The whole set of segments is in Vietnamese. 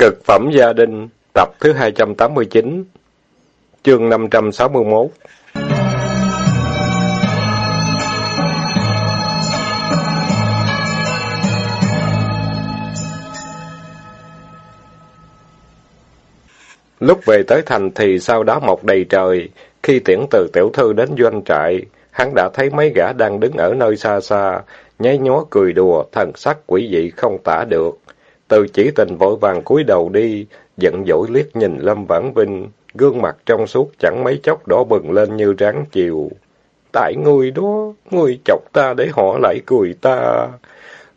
Cực phẩm gia đình, tập thứ 289, chương 561. Lúc về tới thành thì sau đó mọc đầy trời, khi tiễn từ tiểu thư đến doanh trại, hắn đã thấy mấy gã đang đứng ở nơi xa xa, nháy nhó cười đùa, thần sắc quỷ dị không tả được. Từ chỉ tình vội vàng cúi đầu đi, giận dỗi liếc nhìn Lâm Vãn Vinh, gương mặt trong suốt chẳng mấy chốc đỏ bừng lên như ráng chiều. Tại ngươi đó, ngươi chọc ta để họ lại cười ta.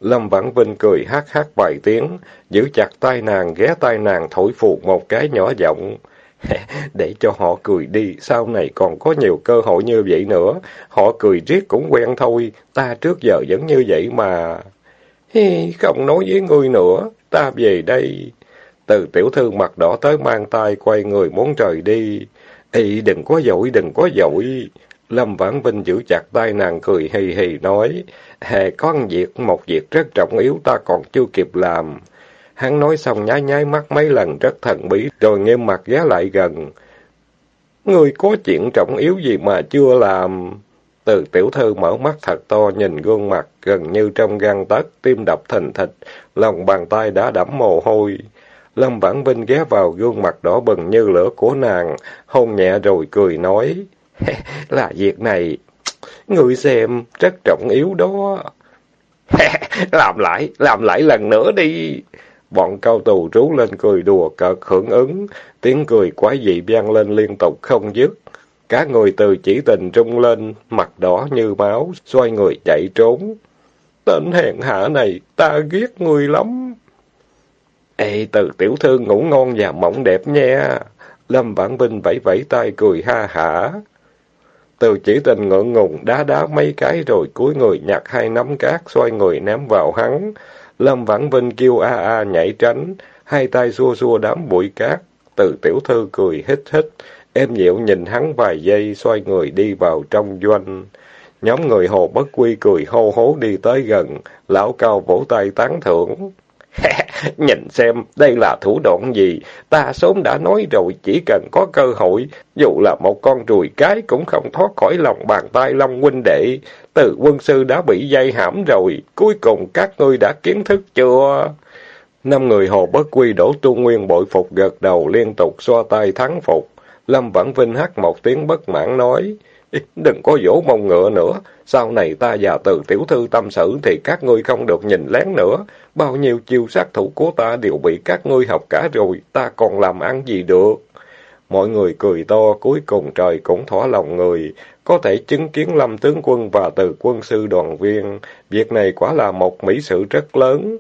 Lâm Vãn Vinh cười hát hát vài tiếng, giữ chặt tay nàng, ghé tay nàng thổi phù một cái nhỏ giọng. để cho họ cười đi, sau này còn có nhiều cơ hội như vậy nữa. Họ cười riết cũng quen thôi, ta trước giờ vẫn như vậy mà. Hi, không nói với ngươi nữa, ta về đây. Từ tiểu thư mặt đỏ tới mang tay quay người muốn rời đi. Ý đừng có dội, đừng có dội. Lâm Vãn Vinh giữ chặt tay nàng cười hì hì nói, Hề có một việc, một việc rất trọng yếu ta còn chưa kịp làm. Hắn nói xong nháy nháy mắt mấy lần rất thần bí, rồi nghiêm mặt ghé lại gần. người có chuyện trọng yếu gì mà chưa làm? Từ tiểu thư mở mắt thật to nhìn gương mặt gần như trong gan tấc, tim đập thình thịch, lòng bàn tay đã đẫm mồ hôi. Lâm Vãn Vinh ghé vào gương mặt đỏ bừng như lửa của nàng, hôn nhẹ rồi cười nói, là việc này, người xem, rất trọng yếu đó. làm lại, làm lại lần nữa đi. Bọn cao tù rú lên cười đùa cợt hưởng ứng, tiếng cười quái dị vang lên liên tục không dứt. Cả người từ chỉ tình trung lên, mặt đỏ như máu, xoay người chạy trốn. Tên hèn hạ này, ta ghét người lắm. Ê, từ tiểu thư ngủ ngon và mộng đẹp nha. Lâm Vãn Vinh vẫy vẫy tay cười ha hả. Từ chỉ tình ngượng ngùng đá đá mấy cái rồi cúi người nhặt hai nắm cát xoay người ném vào hắn. Lâm Vãn Vinh kêu a a nhảy tránh, hai tay xua xua đám bụi cát. Từ tiểu thư cười hít hít, em diệu nhìn hắn vài giây xoay người đi vào trong doanh. Nhóm người hồ bất quy cười hô hố đi tới gần, lão cao vỗ tay tán thưởng. Nhìn xem, đây là thủ đoạn gì? Ta sớm đã nói rồi, chỉ cần có cơ hội, dù là một con ruồi cái cũng không thoát khỏi lòng bàn tay Long huynh đệ. Từ quân sư đã bị dây hãm rồi, cuối cùng các ngươi đã kiến thức chưa? Năm người hồ bất quy đổ tu nguyên bội phục gật đầu liên tục xoa tay thắng phục. Lâm Vãn Vinh hắt một tiếng bất mãn nói, đừng có dỗ mông ngựa nữa, sau này ta và từ tiểu thư tâm sự thì các ngươi không được nhìn lén nữa, bao nhiêu chiêu sát thủ của ta đều bị các ngươi học cả rồi, ta còn làm ăn gì được. Mọi người cười to, cuối cùng trời cũng thỏa lòng người, có thể chứng kiến Lâm tướng quân và từ quân sư đoàn viên, việc này quả là một mỹ sự rất lớn.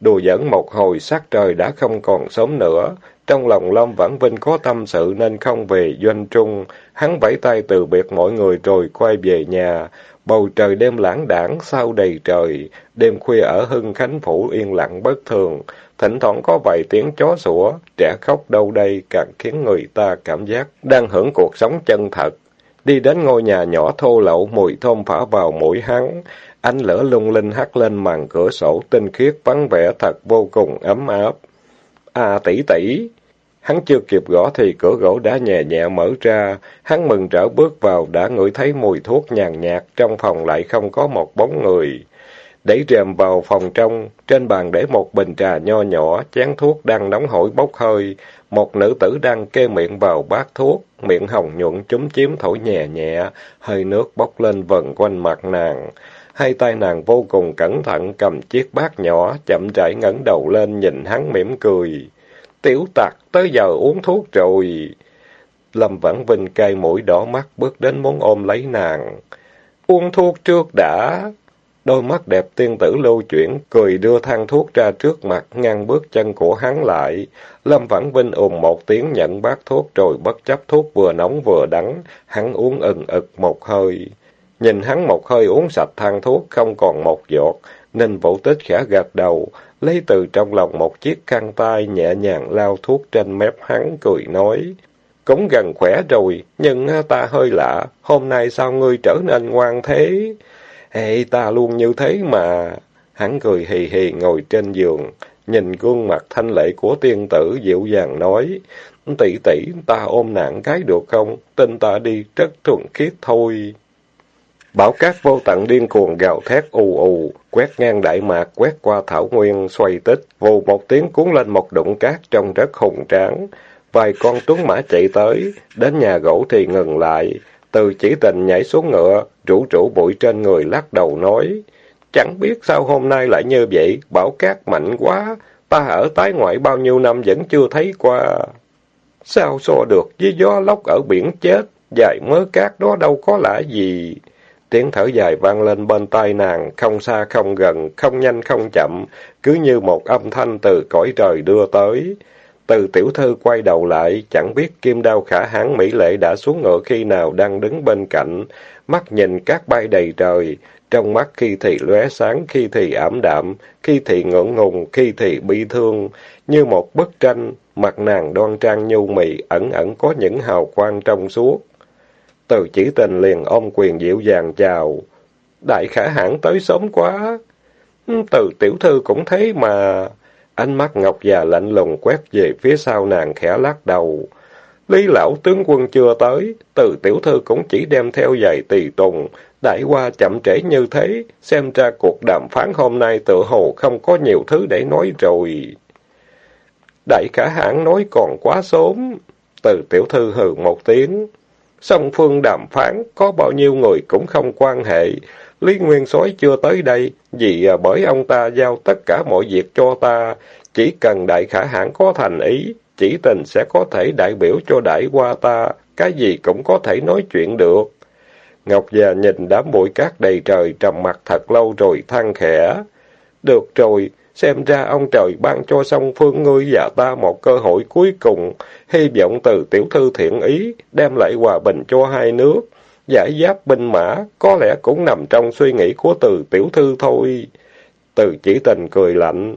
Đùa dẫn một hồi sắc trời đã không còn sớm nữa, trong lòng Lâm Vãn Vinh có tâm sự nên không về doanh trung, hắn vẫy tay từ biệt mọi người rồi quay về nhà. Bầu trời đêm lãng đảng, sao đầy trời, đêm khuya ở Hưng Khánh Phủ yên lặng bất thường, thỉnh thoảng có vài tiếng chó sủa, trẻ khóc đâu đây càng khiến người ta cảm giác đang hưởng cuộc sống chân thật. Đi đến ngôi nhà nhỏ thô lậu, mùi thơm phả vào mũi hắn, ánh lửa lung linh hắt lên màn cửa sổ tinh khiết vắng vẻ thật vô cùng ấm áp. À tỷ tỷ, Hắn chưa kịp gõ thì cửa gỗ đã nhẹ nhẹ mở ra. Hắn mừng rỡ bước vào đã ngửi thấy mùi thuốc nhàn nhạt, trong phòng lại không có một bóng người. Đẩy rèm vào phòng trong, trên bàn để một bình trà nho nhỏ, chén thuốc đang nóng hổi bốc hơi. Một nữ tử đang kê miệng vào bát thuốc, miệng hồng nhuận chúm chím thổi nhẹ nhẹ, hơi nước bốc lên vần quanh mặt nàng. Hai tay nàng vô cùng cẩn thận cầm chiếc bát nhỏ, chậm rãi ngẩng đầu lên nhìn hắn mỉm cười. Tiểu tặc, tới giờ uống thuốc rồi. Lâm Vãn Vinh cay mũi đỏ mắt bước đến muốn ôm lấy nàng. Uống thuốc trước đã. Đôi mắt đẹp tiên tử lưu chuyển, cười đưa thang thuốc ra trước mặt, ngăn bước chân của hắn lại. Lâm Vãn Vinh ùm một tiếng nhận bát thuốc rồi bất chấp thuốc vừa nóng vừa đắng, hắn uống ừng ực một hơi. Nhìn hắn một hơi uống sạch thang thuốc, không còn một giọt, Ninh Vũ Tích khẽ gật đầu, lấy từ trong lòng một chiếc khăn tay nhẹ nhàng lao thuốc trên mép hắn, cười nói. Cũng gần khỏe rồi, nhưng ta hơi lạ, hôm nay sao ngươi trở nên ngoan thế? Ê, ta luôn như thế mà. Hắn cười hì hì ngồi trên giường, nhìn gương mặt thanh lệ của tiên tử dịu dàng nói, tỷ tỷ ta ôm nạn cái được không? Tin ta đi, rất thuần khiết thôi. Bão cát vô tận điên cuồng gào thét ù ù, quét ngang đại mạc, quét qua thảo nguyên, xoay tích, vù một tiếng cuốn lên một đụng cát trông rất hùng tráng. Vài con tuấn mã chạy tới, đến nhà gỗ thì ngừng lại. Từ chỉ tình nhảy xuống ngựa, rủ rủ bụi trên người lắc đầu nói. Chẳng biết sao hôm nay lại như vậy, bão cát mạnh quá, ta ở tái ngoại bao nhiêu năm vẫn chưa thấy qua. Sao so được với gió lốc ở biển chết, dài mớ cát đó đâu có lạ gì. Tiếng thở dài vang lên bên tai nàng, không xa không gần, không nhanh không chậm, cứ như một âm thanh từ cõi trời đưa tới. Từ tiểu thư quay đầu lại, chẳng biết kim đao khả hãn mỹ lệ đã xuống ngựa khi nào đang đứng bên cạnh, mắt nhìn các bay đầy trời, trong mắt khi thì lóe sáng, khi thì ảm đạm, khi thì ngưỡng ngùng, khi thì bi thương, như một bức tranh, mặt nàng đoan trang nhu mì, ẩn ẩn có những hào quang trong suốt. Từ chỉ tình liền ôm quyền dịu dàng chào. Đại khả hãn tới sớm quá. Từ tiểu thư cũng thấy mà. Ánh mắt ngọc già lạnh lùng quét về phía sau nàng khẽ lắc đầu. Lý lão tướng quân chưa tới, từ tiểu thư cũng chỉ đem theo giày tỳ tùng. Đại qua chậm trễ như thế, xem ra cuộc đàm phán hôm nay tự hồ không có nhiều thứ để nói rồi. Đại khả hãn nói còn quá sớm. Từ tiểu thư hừ một tiếng. Song phương đàm phán, có bao nhiêu người cũng không quan hệ. Lý Nguyên Soái chưa tới đây, vì à, bởi ông ta giao tất cả mọi việc cho ta. Chỉ cần đại khả hãn có thành ý, chỉ tình sẽ có thể đại biểu cho đại qua ta, cái gì cũng có thể nói chuyện được. Ngọc già nhìn đám bụi cát đầy trời trầm mặt thật lâu rồi than khẽ. Được rồi, xem ra ông trời ban cho song phương ngươi và ta một cơ hội cuối cùng, hy vọng từ tiểu thư thiện ý, đem lại hòa bình cho hai nước. Giải giáp binh mã, có lẽ cũng nằm trong suy nghĩ của từ tiểu thư thôi. Từ chỉ tình cười lạnh.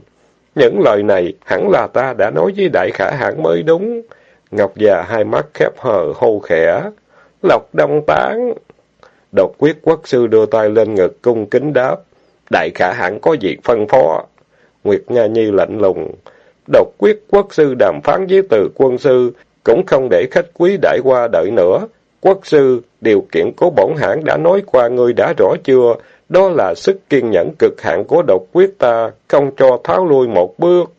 Những lời này hẳn là ta đã nói với đại khả hãn mới đúng. Ngọc già hai mắt khép hờ hô khẽ. Lộc đông tán. Độc quyết quốc sư đưa tay lên ngực cung kính đáp. Đại khả hãn có việc phân phó. Nguyệt Nha Nhi lạnh lùng. Độc quyết quốc sư đàm phán với từ quân sư, cũng không để khách quý đãi qua đợi nữa. Quốc sư, điều kiện của bổn hãng đã nói qua ngươi đã rõ chưa? Đó là sức kiên nhẫn cực hạn của độc quyết ta, không cho tháo lui một bước.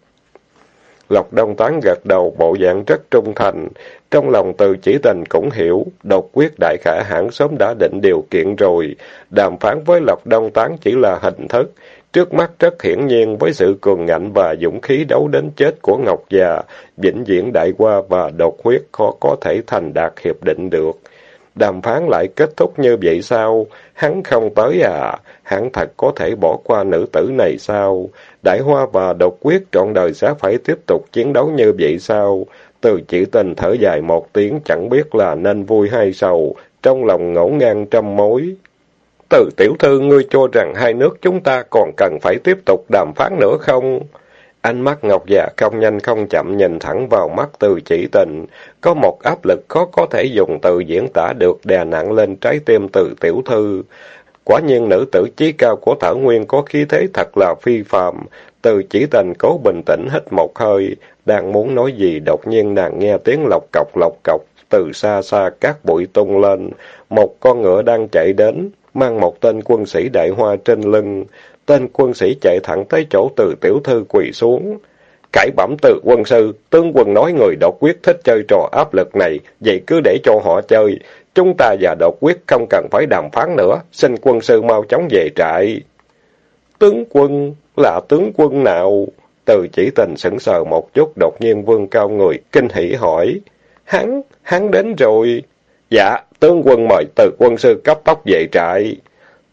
Lộc Đông Tán gật đầu bộ dạng rất trung thành. Trong lòng từ chỉ tình cũng hiểu, độc quyết đại khả hãng sớm đã định điều kiện rồi. Đàm phán với Lộc Đông Tán chỉ là hình thức. Trước mắt rất hiển nhiên với sự cường ngạnh và dũng khí đấu đến chết của Ngọc già, vĩnh viễn đại qua và độc huyết khó có thể thành đạt hiệp định được. Đàm phán lại kết thúc như vậy sao? Hắn không tới à? Hắn thật có thể bỏ qua nữ tử này sao? Đại hoa và độc quyết trọn đời sẽ phải tiếp tục chiến đấu như vậy sao? Từ chỉ tình thở dài một tiếng chẳng biết là nên vui hay sầu, trong lòng ngổn ngang trăm mối. Từ tiểu thư, ngươi cho rằng hai nước chúng ta còn cần phải tiếp tục đàm phán nữa không? Ánh mắt Ngọc già không nhanh không chậm nhìn thẳng vào mắt từ chỉ tình. Có một áp lực khó có thể dùng từ diễn tả được đè nặng lên trái tim từ tiểu thư. Quả nhiên nữ tử trí cao của Thảo Nguyên có khí thế thật là phi phàm. Từ chỉ tình cố bình tĩnh hít một hơi. Đang muốn nói gì đột nhiên nàng nghe tiếng lọc cọc lọc cọc. Từ xa xa các bụi tung lên. Một con ngựa đang chạy đến mang một tên quân sĩ đại hoa trên lưng. Tên quân sĩ chạy thẳng tới chỗ từ tiểu thư quỳ xuống. Cải bẩm từ quân sư, tướng quân nói người độc quyết thích chơi trò áp lực này, vậy cứ để cho họ chơi. Chúng ta và độc quyết không cần phải đàm phán nữa, xin quân sư mau chóng về trại. Tướng quân, là tướng quân nào? Từ chỉ tình sững sờ một chút, đột nhiên vương cao người, kinh hỉ hỏi. Hắn, hắn đến rồi. Dạ, tướng quân mời từ quân sư cấp tốc về trại.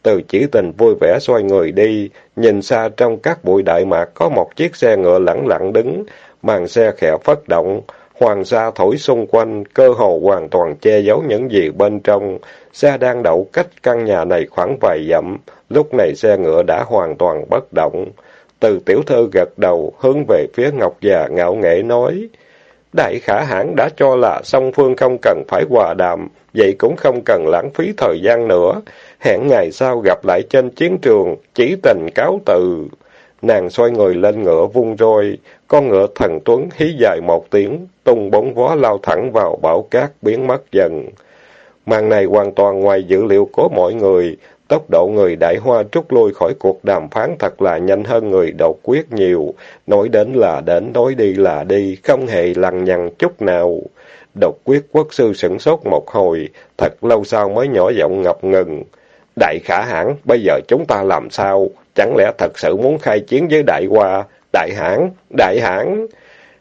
Từ chỉ tình vui vẻ xoay người đi, nhìn xa trong các bụi đại mạc có một chiếc xe ngựa lẳng lặng đứng, màn xe khẽ phất động, hoàng sa thổi xung quanh, cơ hồ hoàn toàn che giấu những gì bên trong. Xe đang đậu cách căn nhà này khoảng vài dặm, lúc này xe ngựa đã hoàn toàn bất động. Từ tiểu thư gật đầu, hướng về phía Ngọc già ngạo nghễ nói, Đại khả hãn đã cho là song phương không cần phải hòa đàm, vậy cũng không cần lãng phí thời gian nữa. Hẹn ngày sau gặp lại trên chiến trường, chỉ tình cáo từ. Nàng xoay người lên ngựa vung roi, con ngựa thần tuấn hí dài một tiếng, tung bóng vó lao thẳng vào bão cát biến mất dần. Màn này hoàn toàn ngoài dữ liệu của mọi người, tốc độ người đại hoa trút lui khỏi cuộc đàm phán thật là nhanh hơn người độc quyết nhiều, nói đến là đến, nói đi là đi, không hề lằng nhằng chút nào. Độc quyết quốc sư sửng sốt một hồi, thật lâu sau mới nhỏ giọng ngập ngừng. Đại khả hãn, bây giờ chúng ta làm sao? Chẳng lẽ thật sự muốn khai chiến với đại hoa? Đại hãn, đại hãn.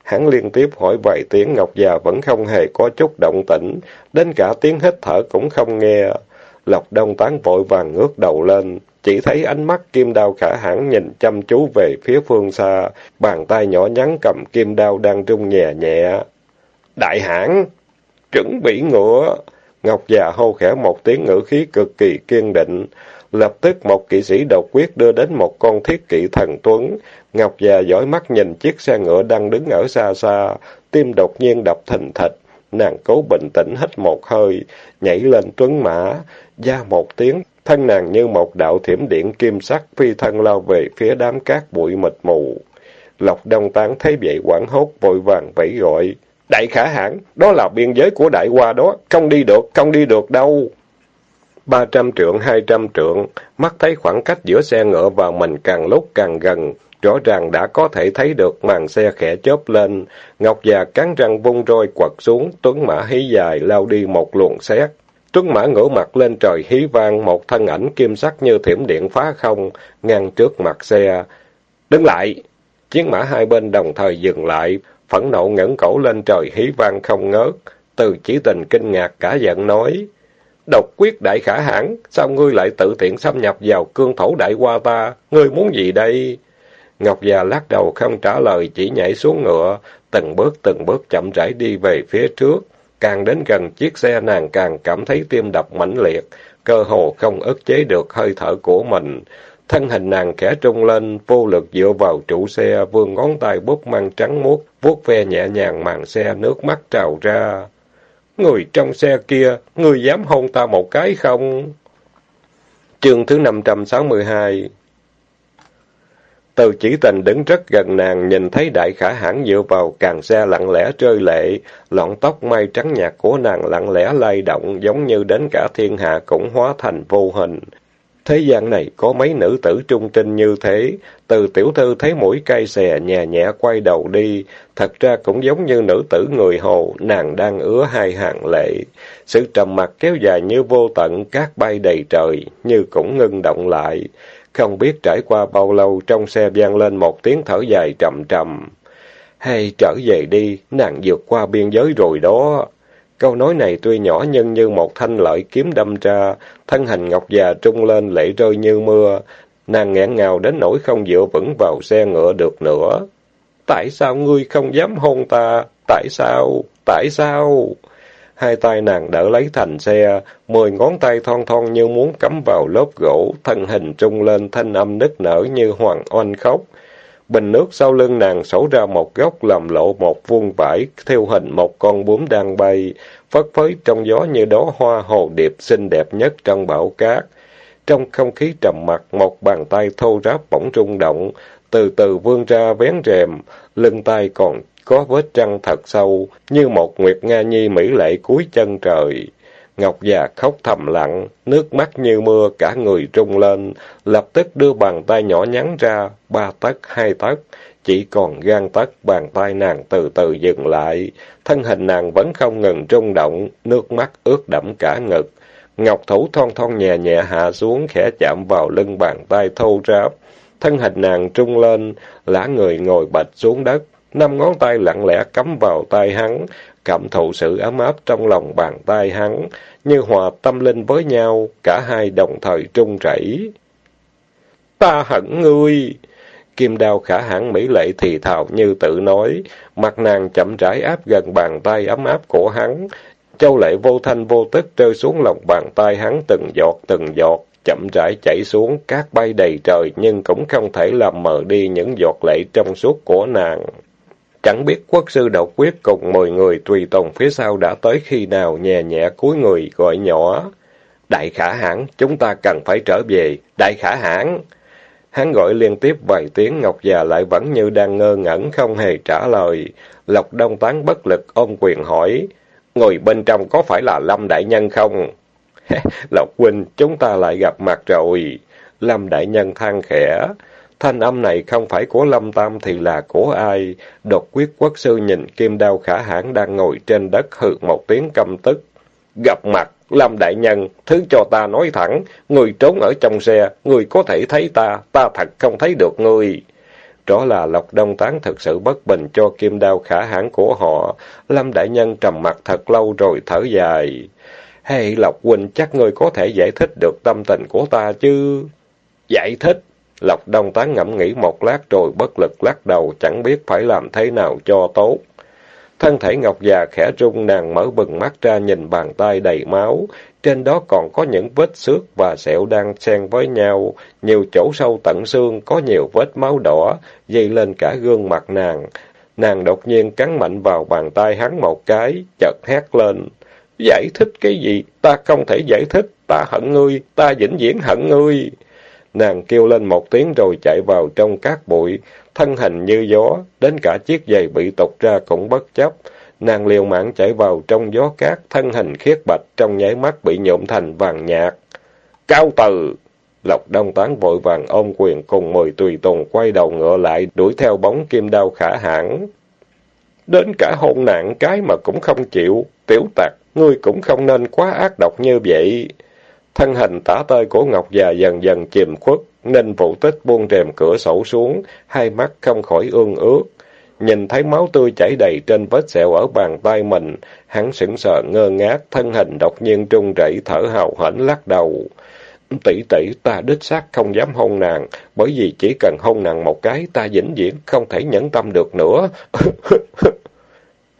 Hắn liên tiếp hỏi vài tiếng Ngọc già vẫn không hề có chút động tĩnh, đến cả tiếng hít thở cũng không nghe. Lộc Đông Tán vội vàng ngước đầu lên, chỉ thấy ánh mắt kim đao khả hãn nhìn chăm chú về phía phương xa, bàn tay nhỏ nhắn cầm kim đao đang rung nhẹ nhẹ. Đại hãn, chuẩn bị ngựa. Ngọc già hô khẽ một tiếng ngữ khí cực kỳ kiên định. Lập tức một kỵ sĩ độc quyết đưa đến một con thiết kỵ thần tuấn. Ngọc già dõi mắt nhìn chiếc xe ngựa đang đứng ở xa xa, tim đột nhiên đập thình thịch. Nàng cố bình tĩnh hít một hơi, nhảy lên tuấn mã, ra một tiếng, thân nàng như một đạo thiểm điện kim sắc phi thân lao về phía đám cát bụi mịt mù. Lộc Đông Tán thấy vậy quảng hốt vội vàng vẫy gọi. Đại khả hãn, đó là biên giới của đại hoa đó, không đi được, không đi được đâu. Ba trăm trượng, hai trăm trượng, mắt thấy khoảng cách giữa xe ngựa và mình càng lúc càng gần, rõ ràng đã có thể thấy được màn xe khẽ chớp lên. Ngọc già cắn răng vung roi quật xuống, tuấn mã hí dài lao đi một luồng xét. Tuấn mã ngửa mặt lên trời hí vang, một thân ảnh kim sắc như thiểm điện phá không, ngang trước mặt xe. Đứng lại! Chiến mã hai bên đồng thời dừng lại, phẫn nộ ngẩng cổ lên trời hí vang không ngớt. Từ chỉ tình kinh ngạc cả giận nói. Độc quyết đại khả hãn, sao ngươi lại tự tiện xâm nhập vào cương thổ đại qua ta? Ngươi muốn gì đây? Ngọc già lắc đầu không trả lời, chỉ nhảy xuống ngựa, từng bước từng bước chậm rãi đi về phía trước. Càng đến gần chiếc xe nàng càng cảm thấy tim đập mãnh liệt, cơ hồ không ức chế được hơi thở của mình. Thân hình nàng khẽ trung lên, vô lực dựa vào trụ xe, vươn ngón tay bút măng trắng muốt, vuốt ve nhẹ nhàng màn xe, nước mắt trào ra. Người trong xe kia, người dám hôn ta một cái không? Chương thứ 562 từ chỉ tình đứng rất gần nàng, nhìn thấy đại khả hãn dựa vào càng xe lặng lẽ rơi lệ, lọn tóc mai trắng nhạt của nàng lặng lẽ lay động, giống như đến cả thiên hạ cũng hóa thành vô hình. Thế gian này có mấy nữ tử trung trinh như thế, từ tiểu thư thấy mũi cây xè nhẹ nhẹ quay đầu đi, thật ra cũng giống như nữ tử người hồ, nàng đang ứa hai hàng lệ. Sự trầm mặc kéo dài như vô tận, cát bay đầy trời, như cũng ngưng động lại. Không biết trải qua bao lâu, trong xe vang lên một tiếng thở dài trầm trầm. Hay trở về đi, nàng vượt qua biên giới rồi đó. Câu nói này tuy nhỏ nhưng như một thanh lợi kiếm đâm ra, thân hình ngọc già trung lên lệ rơi như mưa, nàng nghẹn ngào đến nỗi không dựa vững vào xe ngựa được nữa. Tại sao ngươi không dám hôn ta? Tại sao? Tại sao? Hai tay nàng đỡ lấy thành xe, mười ngón tay thon thon như muốn cắm vào lớp gỗ, thân hình trung lên thanh âm nức nở như hoàng oanh khóc. Bình nước sau lưng nàng sổ ra một góc làm lộ một vuông vải, theo hình một con bướm đang bay, phất phới trong gió như đó hoa hồ điệp xinh đẹp nhất trong bão cát. Trong không khí trầm mặc, một bàn tay thô ráp bỗng rung động, từ từ vươn ra vén rèm, lưng tay còn có vết trăng thật sâu, như một nguyệt nga nhi mỹ lệ cuối chân trời. Ngọc già khóc thầm lặng, nước mắt như mưa, cả người trung lên, lập tức đưa bàn tay nhỏ nhắn ra, ba tấc, hai tấc, chỉ còn gan tấc, bàn tay nàng từ từ dừng lại, thân hình nàng vẫn không ngừng rung động, nước mắt ướt đẫm cả ngực. Ngọc thủ thon thon nhẹ nhẹ hạ xuống, khẽ chạm vào lưng bàn tay thô ráp. Thân hình nàng trung lên, lã người ngồi bạch xuống đất, năm ngón tay lặng lẽ cắm vào tay hắn, cảm thụ sự ấm áp trong lòng bàn tay hắn, như hòa tâm linh với nhau, cả hai đồng thời trung chảy Ta hận ngươi! Kim đao khả hãn mỹ lệ thì thào như tự nói, mặt nàng chậm rãi áp gần bàn tay ấm áp của hắn. Châu lệ vô thanh vô tức rơi xuống lòng bàn tay hắn từng giọt từng giọt, chậm rãi chảy xuống, cát bay đầy trời nhưng cũng không thể làm mờ đi những giọt lệ trong suốt của nàng. Chẳng biết quốc sư độc quyết cùng mười người tùy tùng phía sau đã tới khi nào nhẹ nhẹ cúi người gọi nhỏ. Đại khả hãn, chúng ta cần phải trở về. Đại khả hãn. Hắn gọi liên tiếp vài tiếng, Ngọc già lại vẫn như đang ngơ ngẩn, không hề trả lời. Lộc Đông Tán bất lực ôm quyền hỏi, người bên trong có phải là Lâm Đại Nhân không? Lộc Huynh, chúng ta lại gặp mặt rồi. Lâm Đại Nhân than khẽ. Thanh âm này không phải của Lâm Tam thì là của ai? Đột quyết quốc sư nhìn kim đao khả hãn đang ngồi trên đất hừ một tiếng căm tức. Gặp mặt, Lâm Đại Nhân, thứ cho ta nói thẳng, người trốn ở trong xe, người có thể thấy ta, ta thật không thấy được người. Đó là Lộc Đông Tán thực sự bất bình cho kim đao khả hãn của họ. Lâm Đại Nhân trầm mặt thật lâu rồi thở dài. Hay Lộc Huynh chắc ngươi có thể giải thích được tâm tình của ta chứ? Giải thích? Lộc Đông Tán ngẫm nghĩ một lát rồi bất lực lắc đầu chẳng biết phải làm thế nào cho tốt. Thân thể Ngọc già khẽ rung nàng mở bừng mắt ra nhìn bàn tay đầy máu. Trên đó còn có những vết xước và sẹo đang xen với nhau. Nhiều chỗ sâu tận xương có nhiều vết máu đỏ dây lên cả gương mặt nàng. Nàng đột nhiên cắn mạnh vào bàn tay hắn một cái, chợt hét lên. Giải thích cái gì? Ta không thể giải thích. Ta hận ngươi, ta vĩnh viễn hận ngươi. Nàng kêu lên một tiếng rồi chạy vào trong cát bụi, thân hình như gió, đến cả chiếc giày bị tột ra cũng bất chấp. Nàng liều mạng chạy vào trong gió cát, thân hình khiết bạch trong nháy mắt bị nhuộm thành vàng nhạt. Cao từ! Lộc Đông Tán vội vàng ôm quyền cùng mười tùy tùng quay đầu ngựa lại đuổi theo bóng kim đao khả hãn. Đến cả hôn nạn cái mà cũng không chịu, tiểu tặc, ngươi cũng không nên quá ác độc như vậy. Thân hình tả tơi của Ngọc già dần dần chìm khuất, nên vụ tích buông rèm cửa sổ xuống, hai mắt không khỏi ương ướt. Nhìn thấy máu tươi chảy đầy trên vết sẹo ở bàn tay mình, hắn sững sờ ngơ ngác, thân hình đột nhiên trung rẩy thở hào hển lắc đầu. Tỷ tỷ, ta đích xác không dám hôn nàng, bởi vì chỉ cần hôn nàng một cái, ta vĩnh viễn không thể nhẫn tâm được nữa.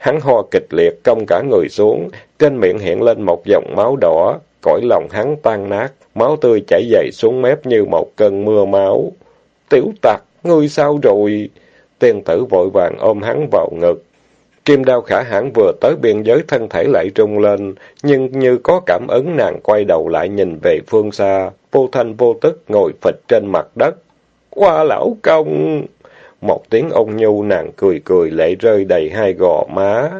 hắn ho kịch liệt, cong cả người xuống, trên miệng hiện lên một dòng máu đỏ, cõi lòng hắn tan nát, máu tươi chảy dày xuống mép như một cơn mưa máu. Tiểu tặc, ngươi sao rồi? Tiên tử vội vàng ôm hắn vào ngực. Kim đao khả hãn vừa tới biên giới thân thể lại trung lên, nhưng như có cảm ứng nàng quay đầu lại nhìn về phương xa, vô thanh vô tức ngồi phịch trên mặt đất. Qua lão công! Một tiếng ôn nhu nàng cười cười lệ rơi đầy hai gò má.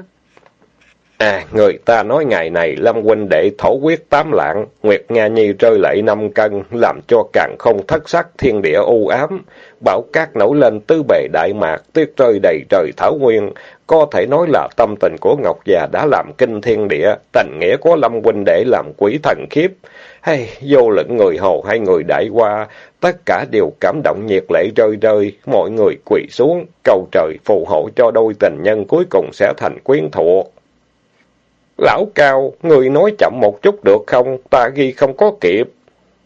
À, người ta nói ngày này Lâm huynh đệ thổ quyết tám lạng, Nguyệt Nga Nhi rơi lệ năm cân, làm cho càng không thất sắc thiên địa u ám. Bão cát nổi lên tứ bề đại mạc, tuyết rơi đầy trời thảo nguyên. Có thể nói là tâm tình của Ngọc già đã làm kinh thiên địa, tình nghĩa của Lâm huynh đệ làm quỷ thần khiếp. Hay, vô luận người hồ hay người đại qua, tất cả đều cảm động nhiệt lệ rơi rơi, mọi người quỳ xuống, cầu trời phù hộ cho đôi tình nhân cuối cùng sẽ thành quyến thuộc. Lão Cao, người nói chậm một chút được không? Ta ghi không có kịp.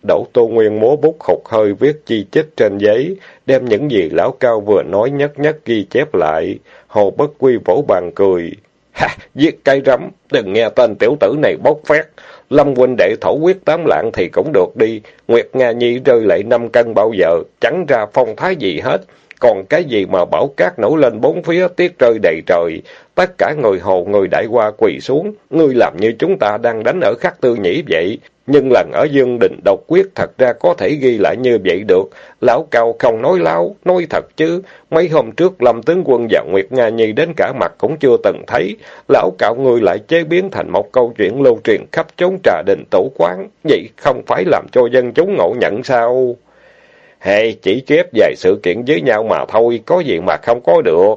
Đỗ Tô Nguyên múa bút hụt hơi viết chi chích trên giấy, đem những gì Lão Cao vừa nói nhất nhất ghi chép lại. Hồ Bất Quy vỗ bàn cười. Ha, giết cây rắm, đừng nghe tên tiểu tử này bốc phét. Lâm huynh đệ thổ quyết tám lạng thì cũng được đi. Nguyệt Nga Nhi rơi lại năm cân bao giờ, chẳng ra phong thái gì hết. Còn cái gì mà bão cát nổi lên bốn phía, tiết rơi đầy trời. Tất cả người hồ người đại qua quỳ xuống. Ngươi làm như chúng ta đang đánh ở khắc tư nhĩ vậy. Nhưng lần ở Dương Đình độc quyết thật ra có thể ghi lại như vậy được. Lão Cao không nói láo, nói thật chứ. Mấy hôm trước Lâm Tướng Quân và Nguyệt Nga Nhi đến cả mặt cũng chưa từng thấy. Lão Cao ngươi lại chế biến thành một câu chuyện lưu truyền khắp chốn trà đình tổ quán. Vậy không phải làm cho dân chúng ngộ nhận sao? Hay chỉ chép vài sự kiện với nhau mà thôi, có gì mà không có được.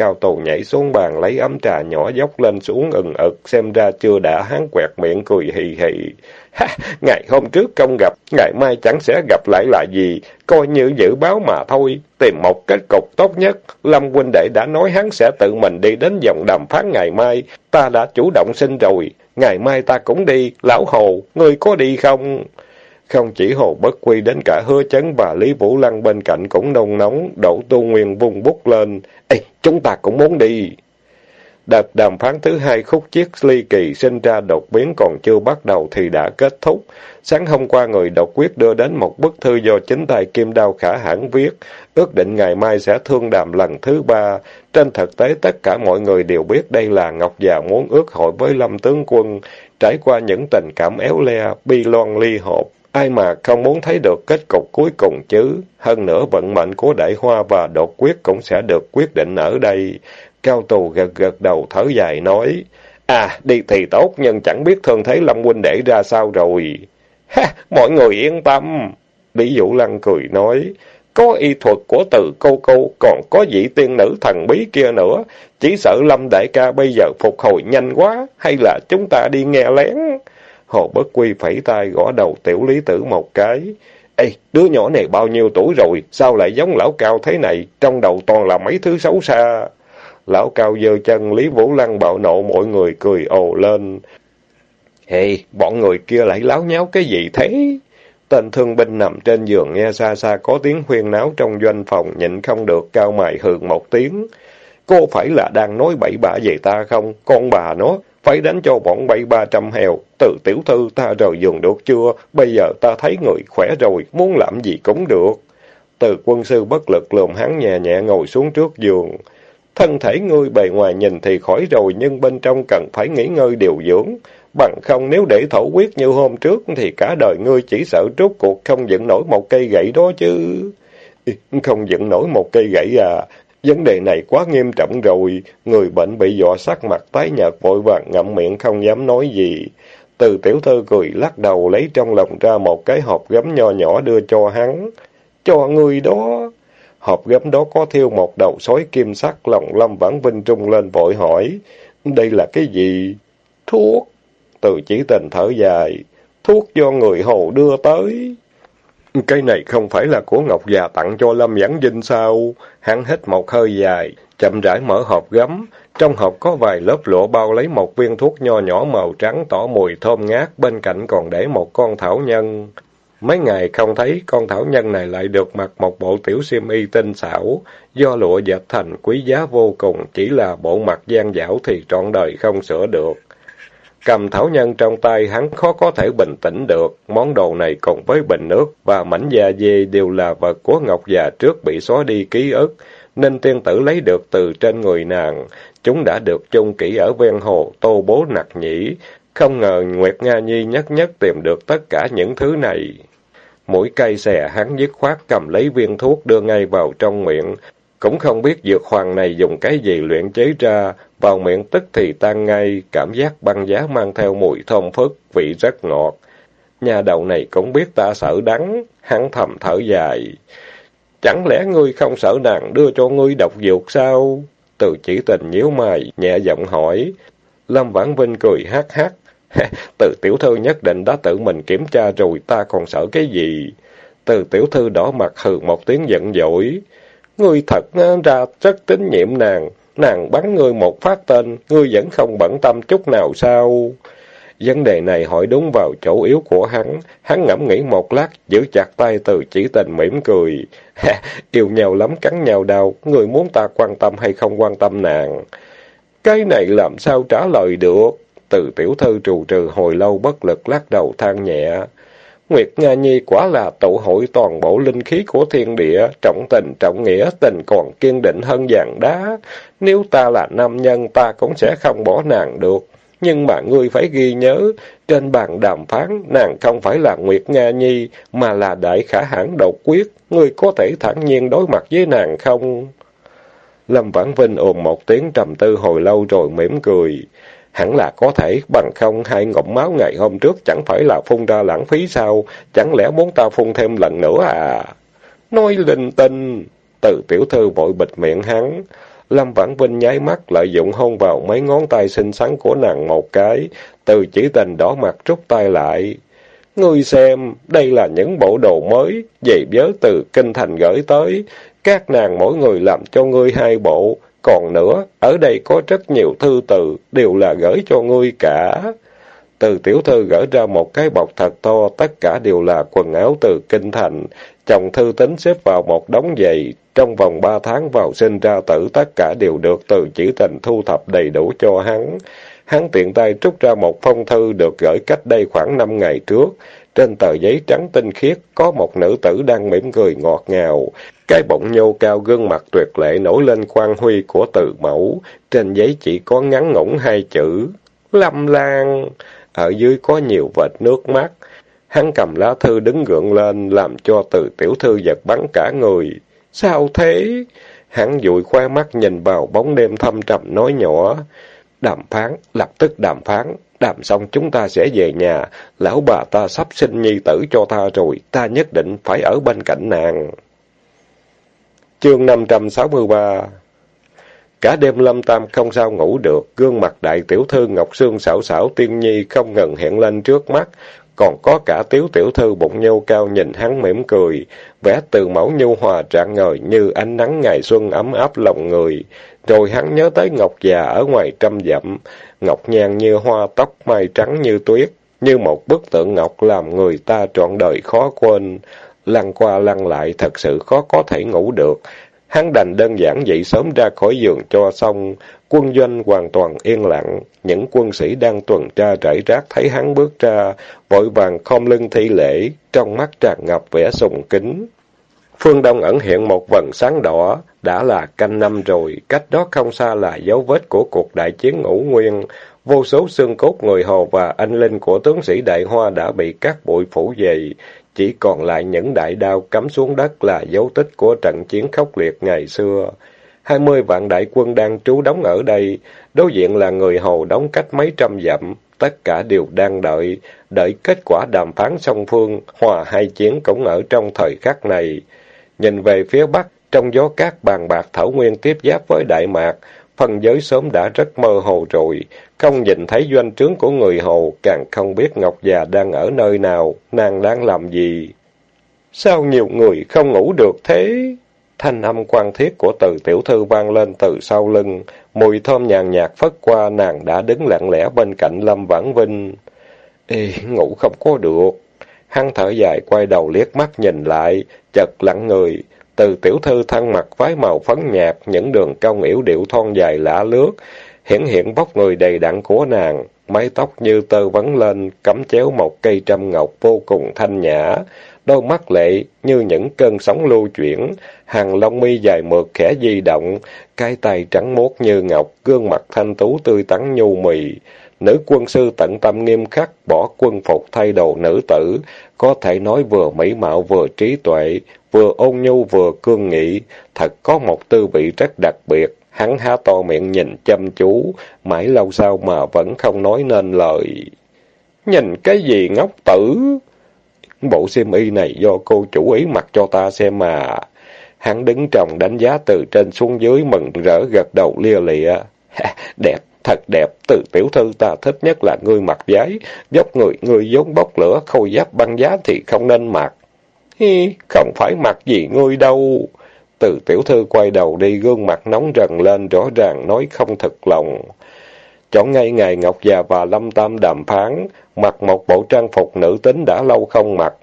Cao tù nhảy xuống bàn lấy ấm trà nhỏ dốc lên xuống ừng ực, xem ra chưa đã hắn quẹt miệng cười hì hì. Ha, ngày hôm trước không gặp, ngày mai chẳng sẽ gặp lại là gì, coi như dự báo mà thôi, tìm một kết cục tốt nhất. Lâm huynh đệ đã nói hắn sẽ tự mình đi đến vòng đàm phán ngày mai, ta đã chủ động xin rồi, ngày mai ta cũng đi, lão hồ, ngươi có đi không? Không chỉ Hồ Bất Quy đến cả Hứa Chấn và Lý Vũ Lăng bên cạnh cũng nông nóng, đổ tu nguyên vung bút lên. Ê, chúng ta cũng muốn đi. Đợt đàm phán thứ hai khúc chiết ly kỳ sinh ra đột biến còn chưa bắt đầu thì đã kết thúc. Sáng hôm qua người độc quyết đưa đến một bức thư do chính tài Kim Đao Khả hãn viết, ước định ngày mai sẽ thương đàm lần thứ ba. Trên thực tế tất cả mọi người đều biết đây là Ngọc già muốn ước hội với Lâm Tướng Quân, trải qua những tình cảm éo le, bi loan ly hộp Ai mà không muốn thấy được kết cục cuối cùng chứ? Hơn nữa vận mệnh của đại hoa và đột quyết cũng sẽ được quyết định ở đây. Cao tù gật gật đầu thở dài nói. À, đi thì tốt, nhưng chẳng biết thương thế Lâm huynh để ra sao rồi. Ha, mọi người yên tâm. Lý Vũ Lăng cười nói. Có y thuật của từ cô cô, còn có vị tiên nữ thần bí kia nữa. Chỉ sợ Lâm đại ca bây giờ phục hồi nhanh quá, hay là chúng ta đi nghe lén. Hồ Bất Quy phẩy tay gõ đầu tiểu lý tử một cái. Ê, đứa nhỏ này bao nhiêu tuổi rồi, sao lại giống lão cao thế này, trong đầu toàn là mấy thứ xấu xa. Lão cao giơ chân, Lý Vũ Lăng bạo nộ mọi người cười ồ lên. Hey, bọn người kia lại láo nháo cái gì thế? Tên thương binh nằm trên giường nghe xa xa có tiếng huyên náo trong doanh phòng, nhịn không được cao mày hừ một tiếng. Cô phải là đang nói bậy bạ về ta không? Con bà nó, phải đánh cho bọn bay ba trăm heo. Từ tiểu thư ta rời giường được chưa? Bây giờ ta thấy người khỏe rồi, muốn làm gì cũng được. Từ quân sư bất lực lườm hắn nhẹ nhẹ ngồi xuống trước giường. Thân thể ngươi bề ngoài nhìn thì khỏi rồi, nhưng bên trong cần phải nghỉ ngơi điều dưỡng. Bằng không nếu để thổ quyết như hôm trước, thì cả đời ngươi chỉ sợ rốt cuộc không dựng nổi một cây gậy đó chứ. Không dựng nổi một cây gậy à? Vấn đề này quá nghiêm trọng rồi, người bệnh bị dọa sắc mặt tái nhợt vội vàng ngậm miệng không dám nói gì. Từ tiểu thư cười lắc đầu lấy trong lòng ra một cái hộp gấm nho nhỏ đưa cho hắn. Cho người đó. Hộp gấm đó có thiêu một đầu sói kim sắc, lòng lâm vãn vinh trung lên vội hỏi. Đây là cái gì? Thuốc. Từ chỉ tình thở dài. Thuốc do người hồ đưa tới. Cái này không phải là của Ngọc già tặng cho Lâm giảng Vinh sao? Hắn hít một hơi dài, chậm rãi mở hộp gấm. Trong hộp có vài lớp lụa bao lấy một viên thuốc nho nhỏ màu trắng tỏ mùi thơm ngát, bên cạnh còn để một con thảo nhân. Mấy ngày không thấy con thảo nhân này lại được mặc một bộ tiểu xiêm y tinh xảo, do lụa dệt thành quý giá vô cùng, chỉ là bộ mặt gian dảo thì trọn đời không sửa được. Cầm thảo nhân trong tay hắn khó có thể bình tĩnh được, món đồ này cùng với bình nước và mảnh da dê đều là vật của Ngọc già trước bị xóa đi ký ức, nên tiên tử lấy được từ trên người nàng. Chúng đã được chung kỹ ở ven hồ, tô bố nặc nhĩ. Không ngờ Nguyệt Nga Nhi nhất nhất tìm được tất cả những thứ này. Mũi cây xè hắn dứt khoát cầm lấy viên thuốc đưa ngay vào trong miệng. Cũng không biết dược hoàng này dùng cái gì luyện chế ra, vào miệng tức thì tan ngay, cảm giác băng giá mang theo mùi thơm phức, vị rất ngọt. Nhà đầu này cũng biết ta sợ đắng, hắn thầm thở dài. Chẳng lẽ ngươi không sợ nàng đưa cho ngươi độc dược sao? Từ chỉ tình nhíu mày, nhẹ giọng hỏi. Lâm Vãn Vinh cười hát hát. Từ tiểu thư nhất định đã tự mình kiểm tra rồi, ta còn sợ cái gì? Từ tiểu thư đỏ mặt hừ một tiếng giận dỗi. Ngươi thật à, ra rất tín nhiệm nàng, nàng bắn ngươi một phát tên, ngươi vẫn không bận tâm chút nào sao? Vấn đề này hỏi đúng vào chỗ yếu của hắn, hắn ngẫm nghĩ một lát, giữ chặt tay từ chỉ tình mỉm cười. Yêu nhau lắm cắn nhau đau, người muốn ta quan tâm hay không quan tâm nàng? Cái này làm sao trả lời được? Từ tiểu thư trù trừ hồi lâu bất lực lắc đầu than nhẹ. Nguyệt Nga Nhi quả là tụ hội toàn bộ linh khí của thiên địa, trọng tình trọng nghĩa, tình còn kiên định hơn vàng đá. Nếu ta là nam nhân, ta cũng sẽ không bỏ nàng được. Nhưng mà ngươi phải ghi nhớ, trên bàn đàm phán, nàng không phải là Nguyệt Nga Nhi, mà là đại khả hãn độc quyết. Ngươi có thể thẳng nhiên đối mặt với nàng không? Lâm Vãn Vinh ồn một tiếng trầm tư hồi lâu rồi mỉm cười. Hẳn là có thể, bằng không hai ngụm máu ngày hôm trước chẳng phải là phun ra lãng phí sao? Chẳng lẽ muốn ta phun thêm lần nữa à? Nói linh tinh! Từ tiểu thư vội bịt miệng hắn. Lâm Vãn Vinh nháy mắt lợi dụng hôn vào mấy ngón tay xinh xắn của nàng một cái. Từ chỉ tình đỏ mặt rút tay lại. Ngươi xem, đây là những bộ đồ mới, về vớ từ kinh thành gửi tới. Các nàng mỗi người làm cho ngươi hai bộ, còn nữa, ở đây có rất nhiều thư từ, đều là gửi cho ngươi cả. Từ tiểu thư gửi ra một cái bọc thật to, tất cả đều là quần áo từ kinh thành. Chồng thư tính xếp vào một đống giày. Trong vòng ba tháng vào sinh ra tử, tất cả đều được từ chỉ tình thu thập đầy đủ cho hắn. Hắn tiện tay trút ra một phong thư được gửi cách đây khoảng năm ngày trước. Trên tờ giấy trắng tinh khiết, có một nữ tử đang mỉm cười ngọt ngào. Cái bụng nhô cao gương mặt tuyệt lệ nổi lên quan huy của từ mẫu. Trên giấy chỉ có ngắn ngủn hai chữ. Lâm Lan. Ở dưới có nhiều vệt nước mắt. Hắn cầm lá thư đứng gượng lên, làm cho từ tiểu thư giật bắn cả người. Sao thế? Hắn dụi khoe mắt nhìn vào bóng đêm thâm trầm nói nhỏ. Đàm phán, lập tức đàm phán. Đàm xong chúng ta sẽ về nhà. Lão bà ta sắp sinh nhi tử cho ta rồi. Ta nhất định phải ở bên cạnh nàng. Chương 563 Cả đêm Lâm Tam không sao ngủ được, gương mặt đại tiểu thư Ngọc Sương xảo xảo tiên nhi không ngừng hiện lên trước mắt, còn có cả tiếu tiểu thư bụng nhô cao nhìn hắn mỉm cười, vẽ từ mẫu nhu hòa trạng ngời như ánh nắng ngày xuân ấm áp lòng người. Rồi hắn nhớ tới Ngọc già ở ngoài trăm dặm, Ngọc nhàn như hoa tóc mai trắng như tuyết, như một bức tượng Ngọc làm người ta trọn đời khó quên. Lăn qua lăn lại thật sự khó có thể ngủ được, Hắn đành đơn giản dậy sớm ra khỏi giường cho xong, quân doanh hoàn toàn yên lặng, những quân sĩ đang tuần tra rải rác thấy hắn bước ra, vội vàng khom lưng thi lễ, trong mắt tràn ngập vẻ sùng kính. Phương Đông ẩn hiện một vần sáng đỏ, đã là canh năm rồi, cách đó không xa là dấu vết của cuộc đại chiến ngũ nguyên. Vô số xương cốt người Hồ và anh linh của tướng sĩ Đại Hoa đã bị các bụi phủ dày, chỉ còn lại những đại đao cắm xuống đất là dấu tích của trận chiến khốc liệt ngày xưa. Hai mươi vạn đại quân đang trú đóng ở đây, đối diện là người Hồ đóng cách mấy trăm dặm, tất cả đều đang đợi, đợi kết quả đàm phán song phương, hòa hai chiến cũng ở trong thời khắc này. Nhìn về phía bắc, trong gió cát bàn bạc thảo nguyên tiếp giáp với Đại Mạc, phân giới sớm đã rất mơ hồ rồi, không nhìn thấy doanh trướng của người Hồ, càng không biết Ngọc già đang ở nơi nào, nàng đang làm gì. Sao nhiều người không ngủ được thế? Thanh âm quan thiết của từ tiểu thư vang lên từ sau lưng, mùi thơm nhàn nhạt phất qua, nàng đã đứng lặng lẽ bên cạnh Lâm Vãn Vinh. Ê, ngủ không có được. Hắn thở dài quay đầu liếc mắt nhìn lại, chật lặng người. Từ tiểu thư thân mặt váy màu phấn nhạt, những đường cong yếu điệu thon dài lạ lướt, hiển hiện bóc người đầy đặn của nàng, mái tóc như tơ vấn lên, cắm chéo một cây trăm ngọc vô cùng thanh nhã, đôi mắt lệ như những cơn sóng lưu chuyển, hàng lông mi dài mượt khẽ di động, cái tay trắng mốt như ngọc, gương mặt thanh tú tươi tắn nhu mì. Nữ quân sư tận tâm nghiêm khắc, bỏ quân phục thay đồ nữ tử, có thể nói vừa mỹ mạo vừa trí tuệ, vừa ôn nhu vừa cương nghị, thật có một tư vị rất đặc biệt. Hắn há to miệng nhìn chăm chú, mãi lâu sau mà vẫn không nói nên lời. Nhìn cái gì ngốc tử? Bộ xiêm y này do cô chủ ý mặc cho ta xem mà. Hắn đứng trồng đánh giá từ trên xuống dưới mừng rỡ gật đầu lia lịa. đẹp, thật đẹp, từ tiểu thư ta thích nhất là ngươi mặc váy, dốc người, người vốn bốc lửa, khôi giáp băng giá thì không nên mặc. Hi, không phải mặc gì ngươi đâu. Từ tiểu thư quay đầu đi, gương mặt nóng rần lên, rõ ràng nói không thật lòng. Chọn ngay ngày Ngọc già và Lâm Tam đàm phán, mặc một bộ trang phục nữ tính đã lâu không mặc.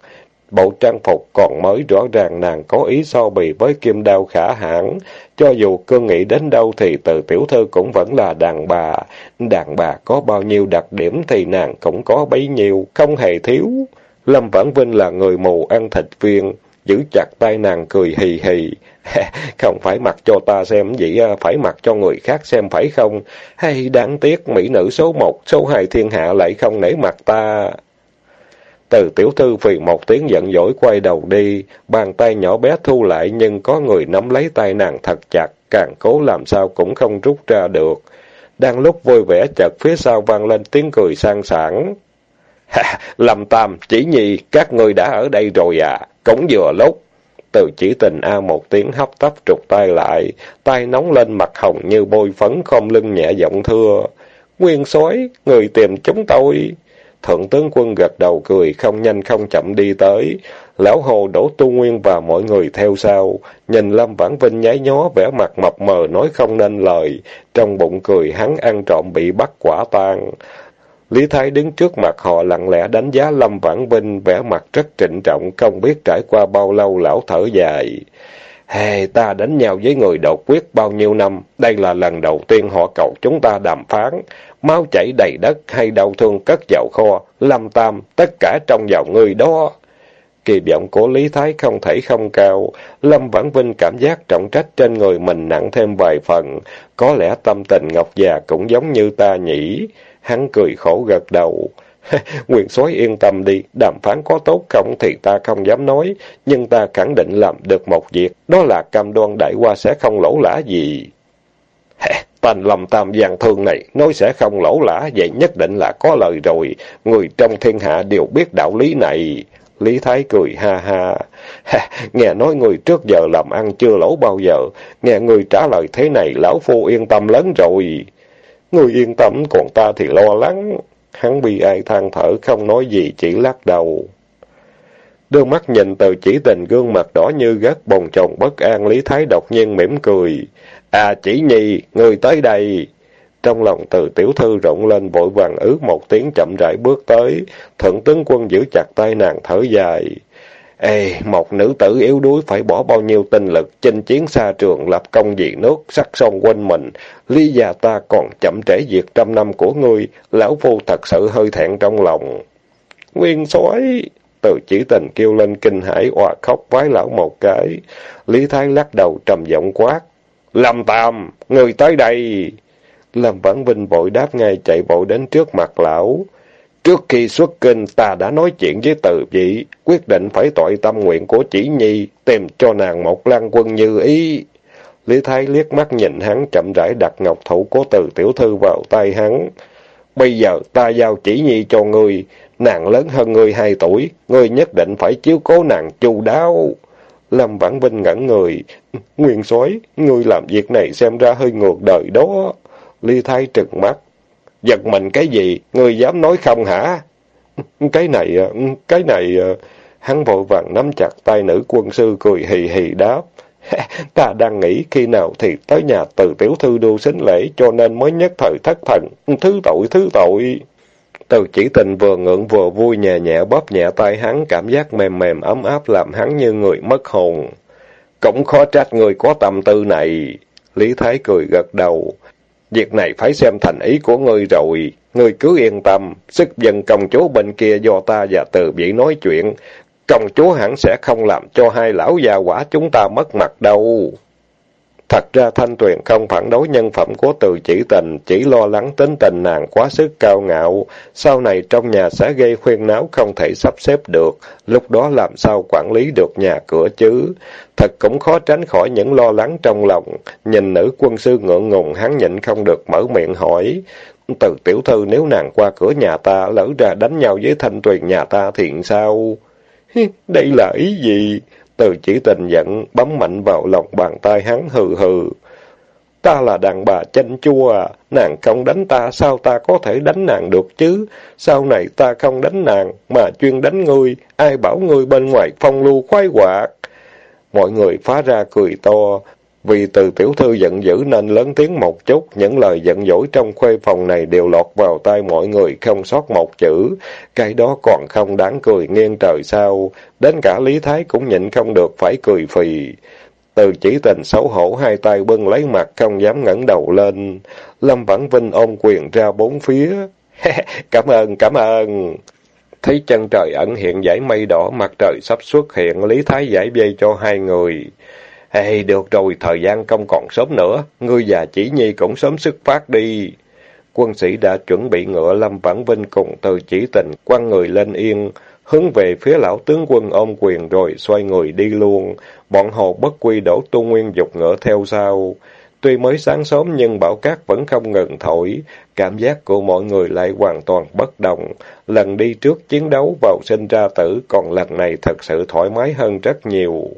Bộ trang phục còn mới rõ ràng nàng có ý so bì với kim đao khả hãn. Cho dù cương nghị đến đâu thì từ tiểu thư cũng vẫn là đàn bà. Đàn bà có bao nhiêu đặc điểm thì nàng cũng có bấy nhiêu, không hề thiếu. Lâm Vãn Vinh là người mù ăn thịt viên, giữ chặt tay nàng cười hì hì. không phải mặc cho ta xem vậy, à, phải mặc cho người khác xem phải không? Hay đáng tiếc mỹ nữ số một, số hai thiên hạ lại không nể mặt ta. Từ tiểu thư vì một tiếng giận dỗi quay đầu đi, bàn tay nhỏ bé thu lại nhưng có người nắm lấy tay nàng thật chặt, càng cố làm sao cũng không rút ra được. Đang lúc vui vẻ chợt phía sau vang lên tiếng cười sang sảng. Lâm Tam, chỉ nhi, các người đã ở đây rồi à, cũng vừa lúc. Từ chỉ tình A một tiếng hấp tấp trục tay lại, tay nóng lên mặt hồng như bôi phấn không lưng nhẹ giọng thưa. Nguyên soái người tìm chúng tôi. Thượng tướng quân gật đầu cười, không nhanh không chậm đi tới. Lão Hồ đổ tu nguyên và mọi người theo sau. Nhìn Lâm Vãn Vinh nháy nhó, vẻ mặt mập mờ nói không nên lời. Trong bụng cười hắn ăn trộm bị bắt quả tang. Lý Thái đứng trước mặt họ lặng lẽ đánh giá Lâm Vãn Vinh, vẻ mặt rất trịnh trọng, không biết trải qua bao lâu lão thở dài. Hey, ta đánh nhau với người đột quyết bao nhiêu năm, đây là lần đầu tiên họ cầu chúng ta đàm phán. Máu chảy đầy đất hay đau thương cất vào kho, Lâm Tam, tất cả trong vào người đó. Kỳ vọng của Lý Thái không thể không cao, Lâm Vãn Vinh cảm giác trọng trách trên người mình nặng thêm vài phần, có lẽ tâm tình Ngọc già cũng giống như ta nhỉ. Hắn cười khổ gật đầu. Quyền soái yên tâm đi, đàm phán có tốt không thì ta không dám nói, nhưng ta khẳng định làm được một việc, đó là cam đoan đại qua sẽ không lỗ lã gì. Tành lầm tam giang thương này, nói sẽ không lỗ lã, vậy nhất định là có lời rồi, người trong thiên hạ đều biết đạo lý này. Lý Thái cười ha ha. ha nghe nói người trước giờ làm ăn chưa lỗ bao giờ, nghe người trả lời thế này, lão phu yên tâm lớn rồi. Người yên tâm, còn ta thì lo lắng. Hắn bị ai than thở, không nói gì, chỉ lắc đầu. Đưa mắt nhìn từ chỉ tình gương mặt đỏ như gắt bồng chồng bất an, Lý Thái đột nhiên mỉm cười. À chỉ nhi, người tới đây. Trong lòng từ tiểu thư rộng lên vội vàng ước một tiếng chậm rãi bước tới, thượng tướng quân giữ chặt tay nàng thở dài. Ê, một nữ tử yếu đuối phải bỏ bao nhiêu tinh lực, chinh chiến xa trường, lập công vì nước, sắc son quanh mình. Lý gia ta còn chậm trễ việc trăm năm của ngươi, lão phu thật sự hơi thẹn trong lòng. Nguyên soái từ chỉ tình kêu lên kinh hãi òa khóc vái lão một cái. Lý Thái lắc đầu trầm giọng quát. Lâm Tam, người tới đây! Lâm Vãn Vinh vội đáp ngay chạy vội đến trước mặt lão. Trước khi xuất kinh, ta đã nói chuyện với từ vị, quyết định phải tội tâm nguyện của chỉ nhi, tìm cho nàng một lan quân như ý. Lý Thái liếc mắt nhìn hắn chậm rãi đặt ngọc thủ của từ tiểu thư vào tay hắn. Bây giờ ta giao chỉ nhi cho ngươi, nàng lớn hơn ngươi hai tuổi, ngươi nhất định phải chiếu cố nàng chu đáo. Lâm Vãn Vinh ngẩn người. Nguyên soái ngươi làm việc này xem ra hơi ngược đời đó. Ly Thái trừng mắt. Giật mình cái gì? Ngươi dám nói không hả? Cái này, ờ, cái này... Ờ, hắn vội vàng nắm chặt tay nữ quân sư cười hì hì đáp. Ta đang nghĩ khi nào thì tới nhà từ tiểu thư đô xính lễ cho nên mới nhất thời thất thần. Thứ tội, thứ tội. Từ chỉ tình vừa ngượng vừa vui nhẹ nhẹ bóp nhẹ tay hắn, cảm giác mềm mềm ấm áp làm hắn như người mất hồn. Cũng khó trách người có tâm tư này. Lý Thái cười gật đầu. Việc này phải xem thành ý của ngươi rồi. Ngươi cứ yên tâm, sức dân công chúa bên kia do ta và từ bị nói chuyện. Công chúa hẳn sẽ không làm cho hai lão già quả chúng ta mất mặt đâu. Thật ra Thanh Tuyền không phản đối nhân phẩm của từ chỉ tình, chỉ lo lắng tính tình nàng quá sức cao ngạo, sau này trong nhà sẽ gây khuyên náo không thể sắp xếp được, lúc đó làm sao quản lý được nhà cửa chứ. Thật cũng khó tránh khỏi những lo lắng trong lòng, nhìn nữ quân sư ngượng ngùng hắn nhịn không được mở miệng hỏi. Từ tiểu thư nếu nàng qua cửa nhà ta lỡ ra đánh nhau với Thanh Tuyền nhà ta thì sao? Đây là ý gì? Từ chỉ tình giận, bấm mạnh vào lòng bàn tay hắn hừ hừ. Ta là đàn bà chanh chua à, nàng không đánh ta, sao ta có thể đánh nàng được chứ? Sau này ta không đánh nàng, mà chuyên đánh ngươi, ai bảo ngươi bên ngoài phong lưu khoái hoạt? Mọi người phá ra cười to, vì từ tiểu thư giận dữ nên lớn tiếng một chút, những lời giận dỗi trong khuê phòng này đều lọt vào tai mọi người không sót một chữ. Cái đó còn không đáng cười nghiêng trời sao, đến cả Lý Thái cũng nhịn không được phải cười phì. Từ chỉ tình xấu hổ hai tay bưng lấy mặt không dám ngẩng đầu lên. Lâm Vãn Vinh ôm quyền ra bốn phía. cảm ơn, cảm ơn. Thấy chân trời ẩn hiện dải mây đỏ, mặt trời sắp xuất hiện, Lý Thái giải dây cho hai người. Ê, được rồi, thời gian không còn sớm nữa, ngươi và chỉ nhi cũng sớm xuất phát đi. Quân sĩ đã chuẩn bị ngựa Lâm Vãn Vinh cùng từ chỉ tình quăng người lên yên, hướng về phía lão tướng quân ôm quyền rồi xoay người đi luôn. Bọn hồ bất quy đổ tu nguyên dục ngựa theo sau. Tuy mới sáng sớm nhưng bão cát vẫn không ngừng thổi, cảm giác của mọi người lại hoàn toàn bất đồng. Lần đi trước chiến đấu vào sinh ra tử, còn lần này thật sự thoải mái hơn rất nhiều.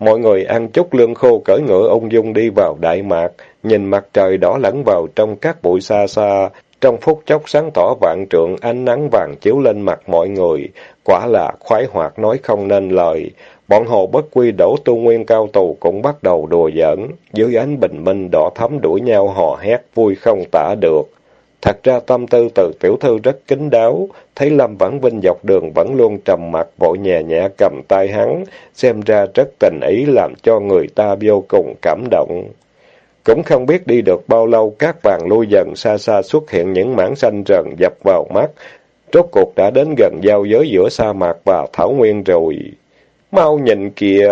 Mọi người ăn chút lương khô cởi ngựa ung dung đi vào Đại Mạc, nhìn mặt trời đỏ lẫn vào trong các bụi xa xa, trong phút chốc sáng tỏ vạn trượng ánh nắng vàng chiếu lên mặt mọi người, quả là khoái hoạt nói không nên lời. Bọn hồ bất quy đổ tu nguyên cao tù cũng bắt đầu đùa giỡn, dưới ánh bình minh đỏ thắm đuổi nhau hò hét vui không tả được. Thật ra tâm tư từ tiểu thư rất kín đáo, thấy Lâm Vãn Vinh dọc đường vẫn luôn trầm mặt vội nhẹ nhẹ cầm tay hắn, xem ra rất tình ý làm cho người ta vô cùng cảm động. Cũng không biết đi được bao lâu, các vàng lui dần xa xa xuất hiện những mảng xanh rần dập vào mắt. Rốt cuộc đã đến gần giao giới giữa sa mạc và thảo nguyên rồi. Mau nhìn kìa!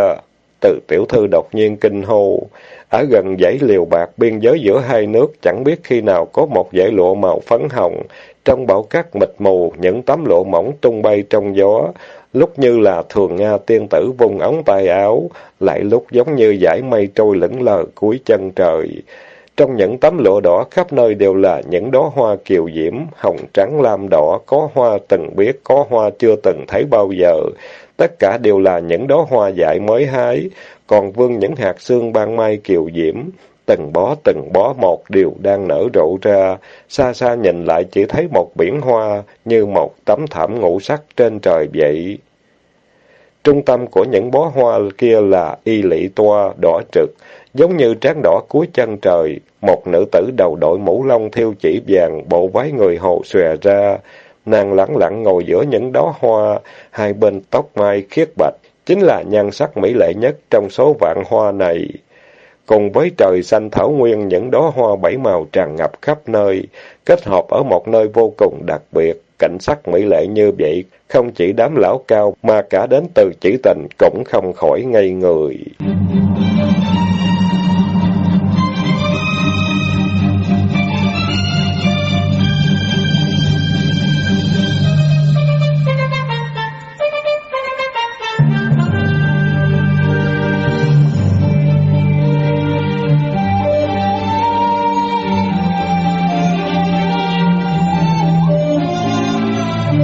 Từ tiểu thư đột nhiên kinh hô. Ở gần dãy liều bạc biên giới giữa hai nước, chẳng biết khi nào có một dãy lụa màu phấn hồng. Trong bão cát mịt mù, những tấm lụa mỏng tung bay trong gió. Lúc như là thường Nga tiên tử vùng ống tay áo, lại lúc giống như dải mây trôi lững lờ cuối chân trời. Trong những tấm lụa đỏ khắp nơi đều là những đóa hoa kiều diễm, hồng trắng lam đỏ, có hoa từng biết, có hoa chưa từng thấy bao giờ. Tất cả đều là những đóa hoa dại mới hái, còn vương những hạt xương ban mai kiều diễm. Từng bó từng bó một đều đang nở rộ ra, xa xa nhìn lại chỉ thấy một biển hoa như một tấm thảm ngũ sắc trên trời vậy. Trung tâm của những bó hoa kia là y lị toa, đỏ trực, giống như trán đỏ cuối chân trời. Một nữ tử đầu đội mũ lông thiêu chỉ vàng, bộ váy người hồ xòe ra. Nàng lẳng lặng ngồi giữa những đóa hoa, hai bên tóc mai khiết bạch, chính là nhan sắc mỹ lệ nhất trong số vạn hoa này. Cùng với trời xanh thảo nguyên những đóa hoa bảy màu tràn ngập khắp nơi, kết hợp ở một nơi vô cùng đặc biệt, cảnh sắc mỹ lệ như vậy, không chỉ đám lão cao mà cả đến từ chỉ tình cũng không khỏi ngây người.